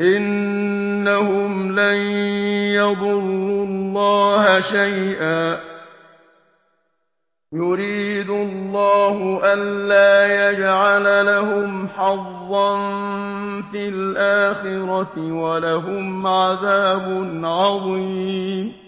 إنهم لن يضروا الله شيئا. يريد الله ألا يجعل لهم حظا في الآخرة ولهم عذاب عظيم.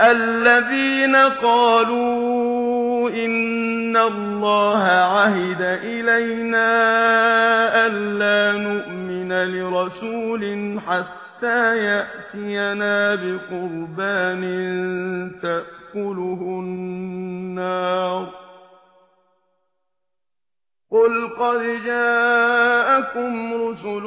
الذين قالوا إن الله عهد إلينا ألا نؤمن لرسول حتى يأتينا بقربان تأكله النار قل قد جاءكم رسل